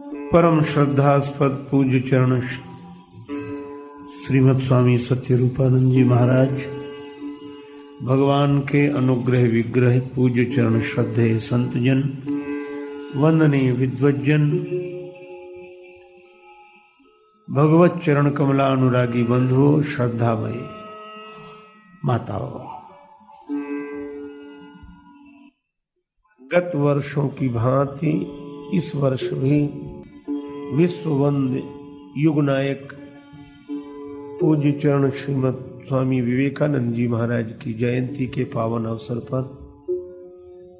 परम श्रद्धास्पद पूज्य चरण श्रीमद स्वामी सत्य रूपानंद जी महाराज, भगवान के अनुग्रह विग्रह पूज्य चरण श्रद्धे संतजन, वंदनीय विद्वजन भगवत चरण कमला अनुरागी बंधुओं, श्रद्धामय माताओं। गत वर्षों की भांति इस वर्ष भी विश्ववंद युग नायक पूज्य चरण श्रीमद स्वामी विवेकानंद जी महाराज की जयंती के पावन अवसर पर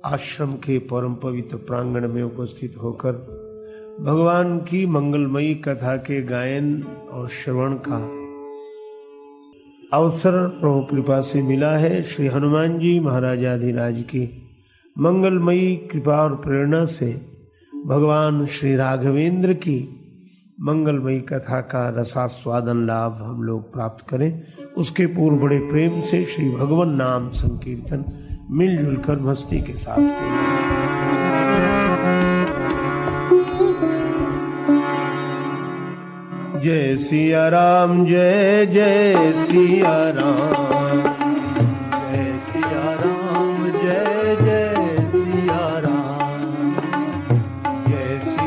आश्रम के परम पवित्र प्रांगण में उपस्थित होकर भगवान की मंगलमयी कथा के गायन और श्रवण का अवसर प्रभु कृपा से मिला है श्री हनुमान जी महाराजाधिराज की मंगलमयी कृपा और प्रेरणा से भगवान श्री राघवेंद्र की मंगलमयी कथा का रसास्वादन लाभ हम लोग प्राप्त करें। उसके पूर्व बड़े प्रेम से श्री भगवान नाम संकीर्तन, मिलजुल कर मस्ती के साथ जय सिया राम, जय जय सिया राम।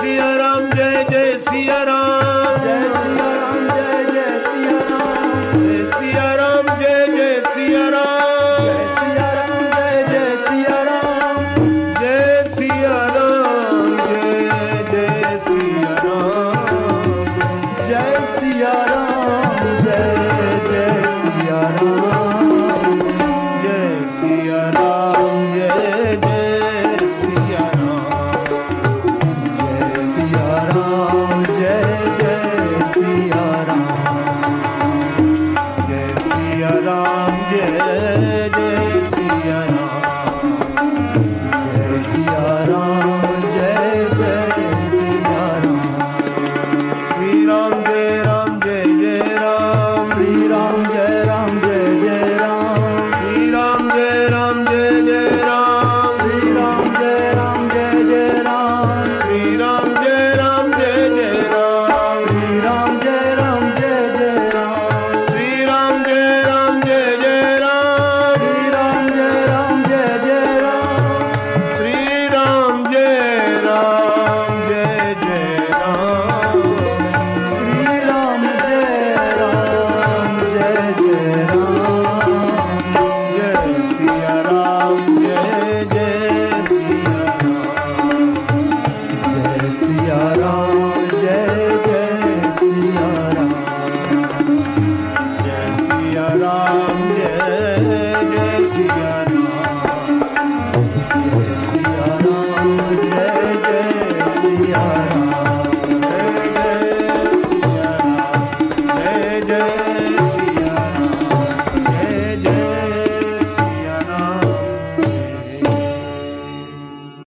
Siyaram जय जय सिया Yeah. Michigan.